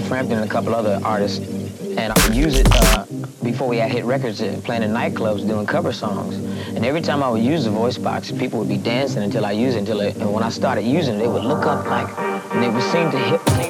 Frampton and a couple other artists, and I would use it uh, before we had hit records, uh, playing in nightclubs, doing cover songs. And every time I would use the voice box, people would be dancing until I used it. Until it, and when I started using it, they would look up like, and they would seem to hit.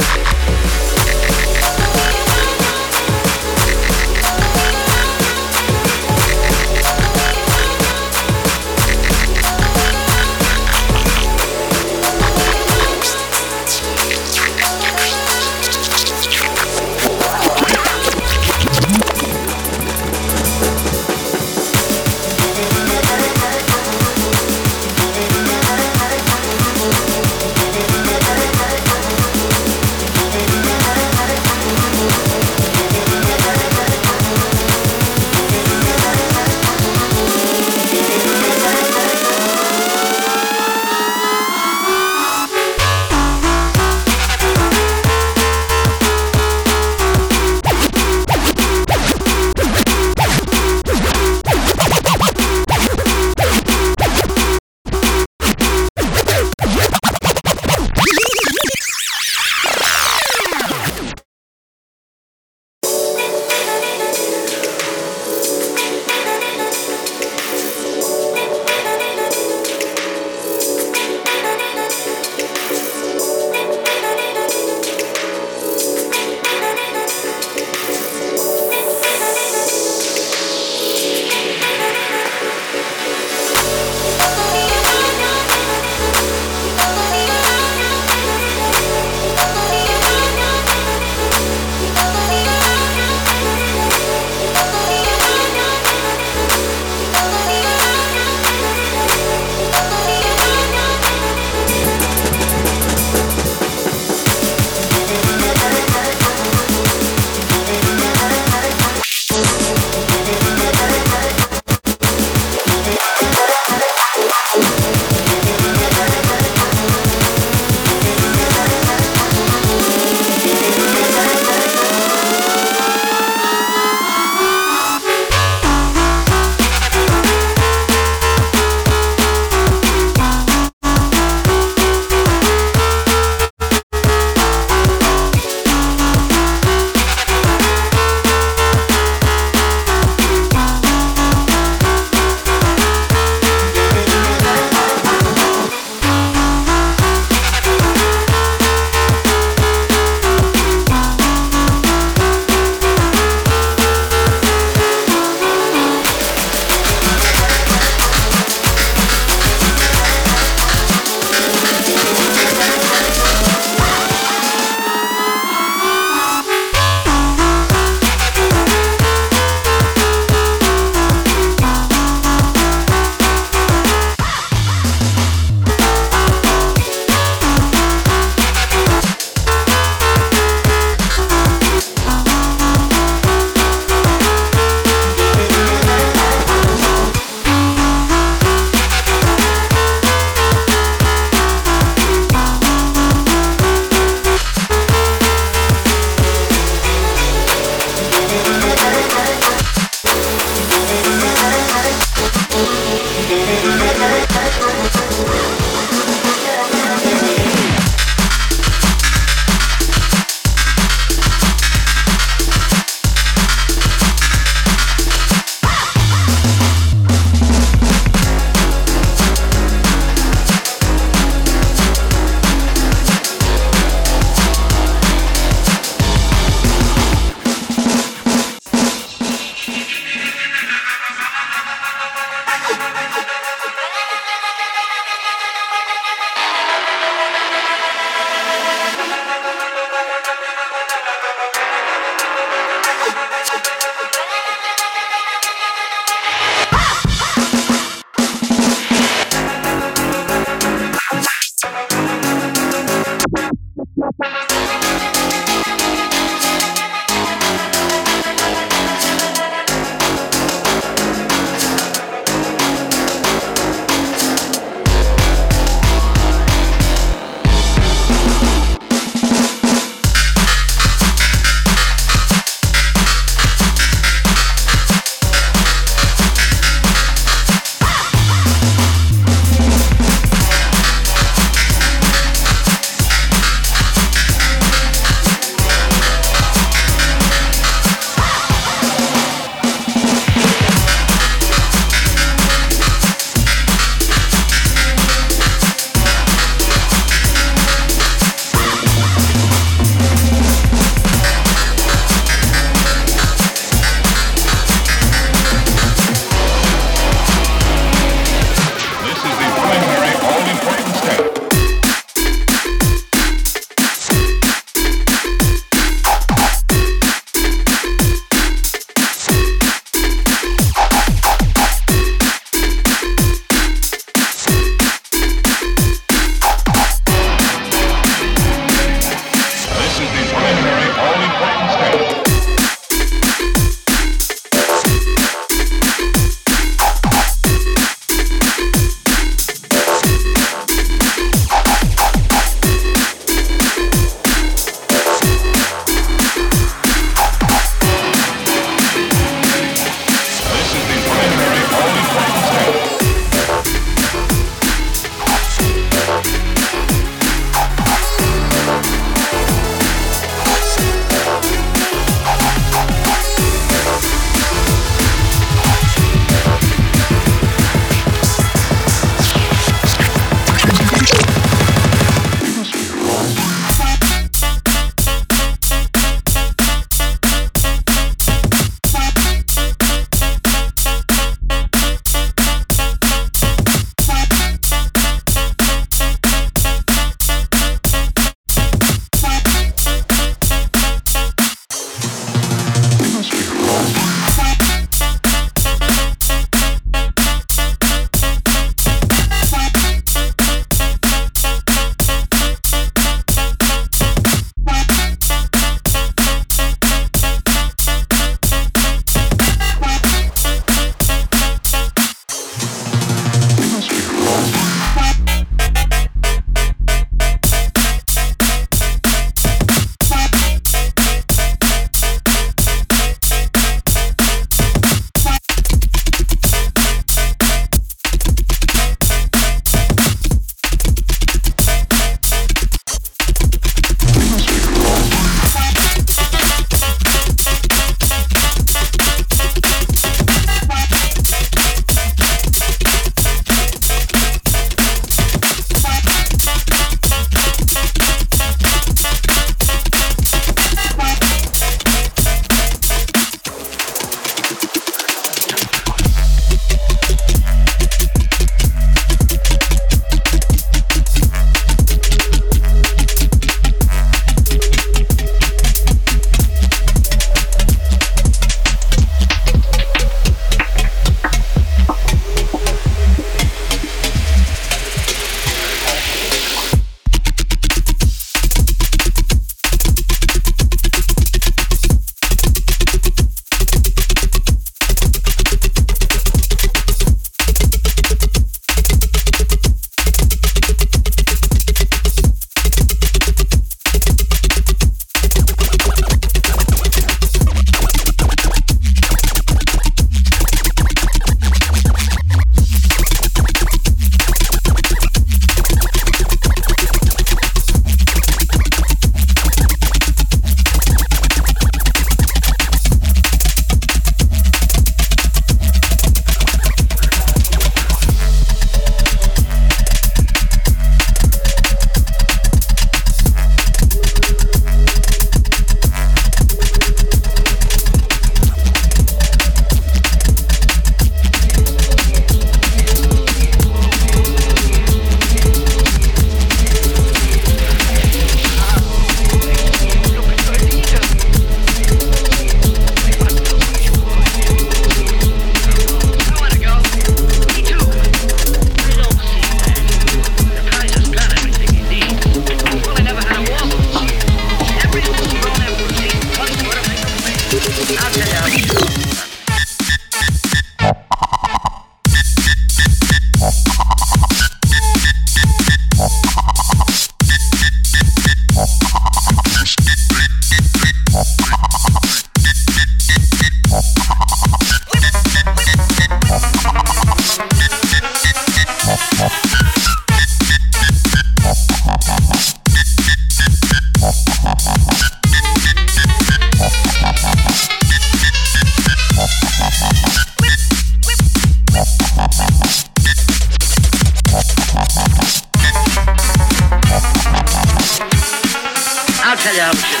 Adaption.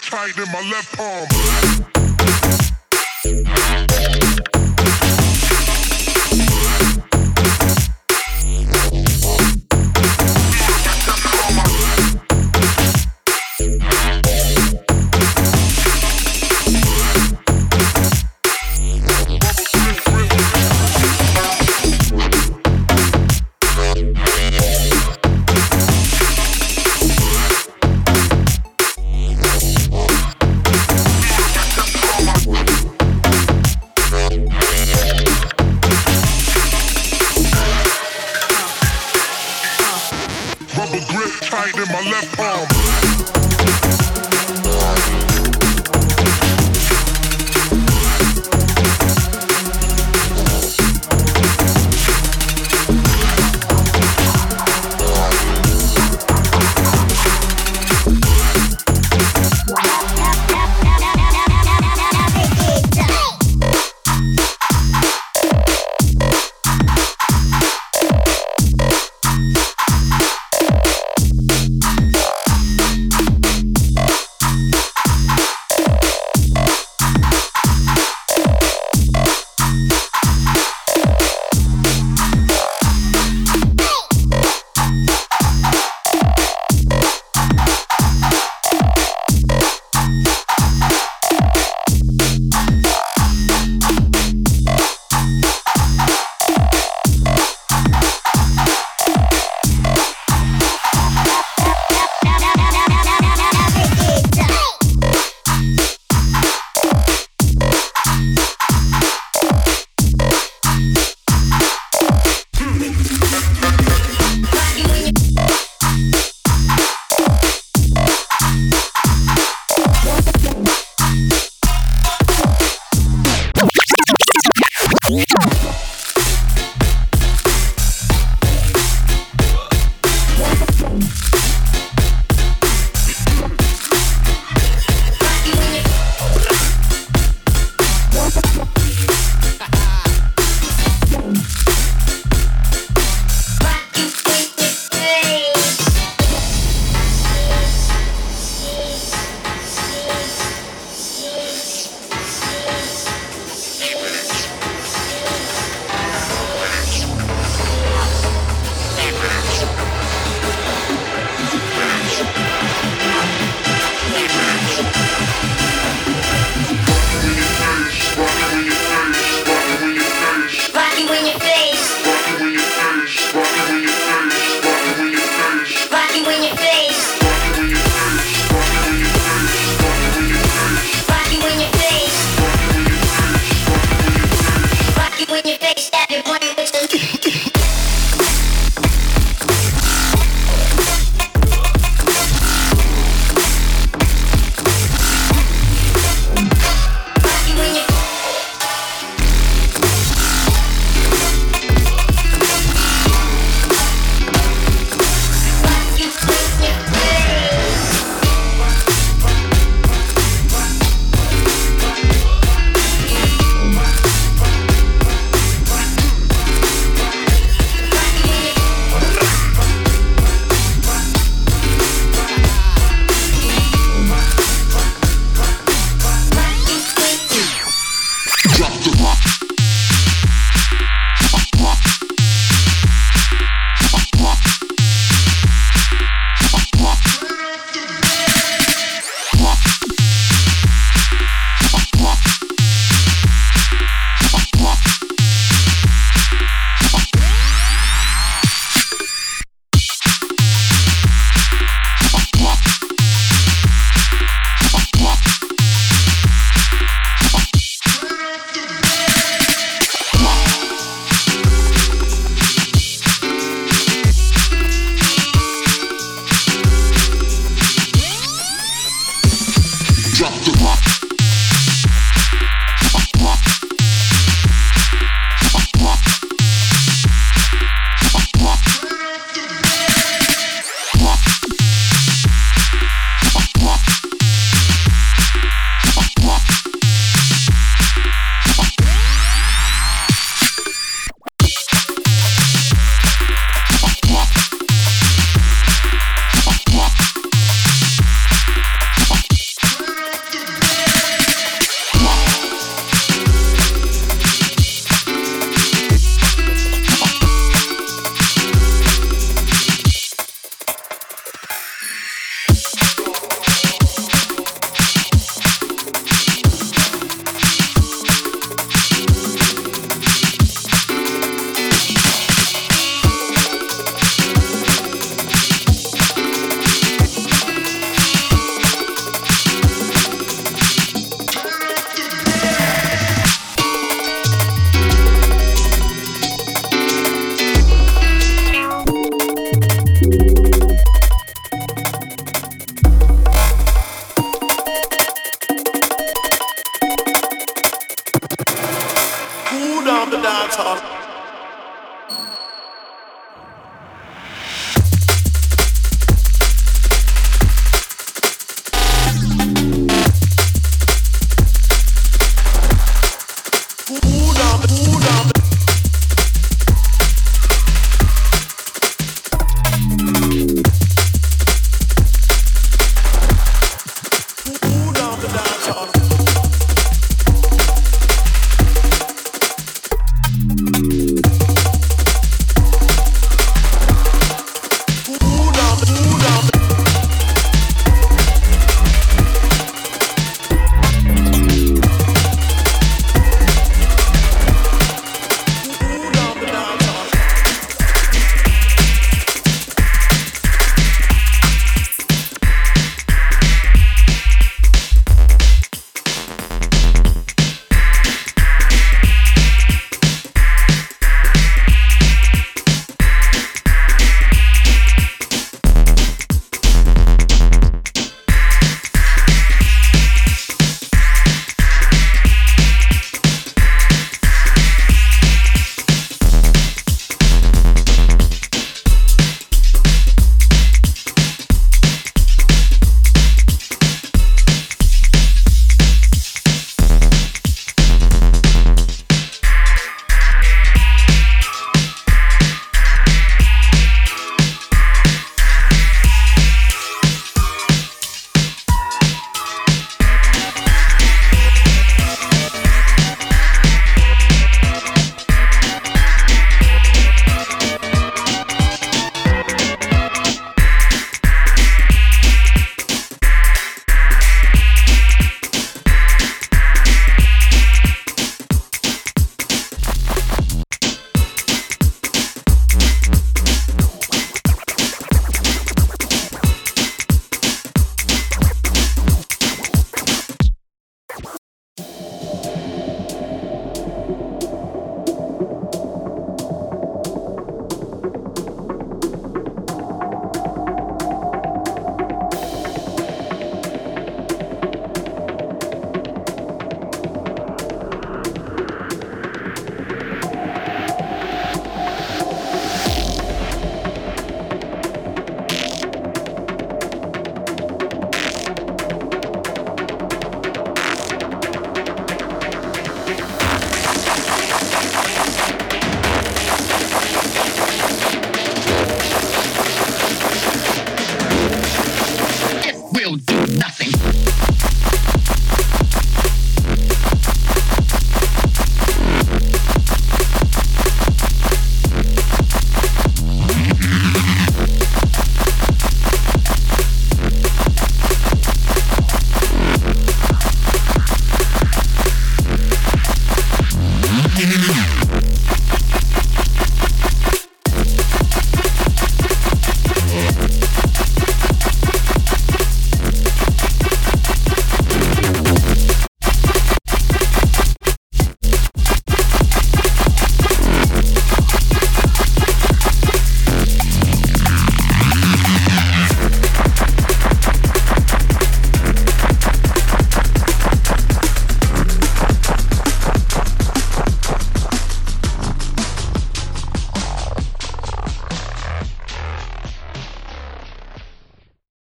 tight in my left palm.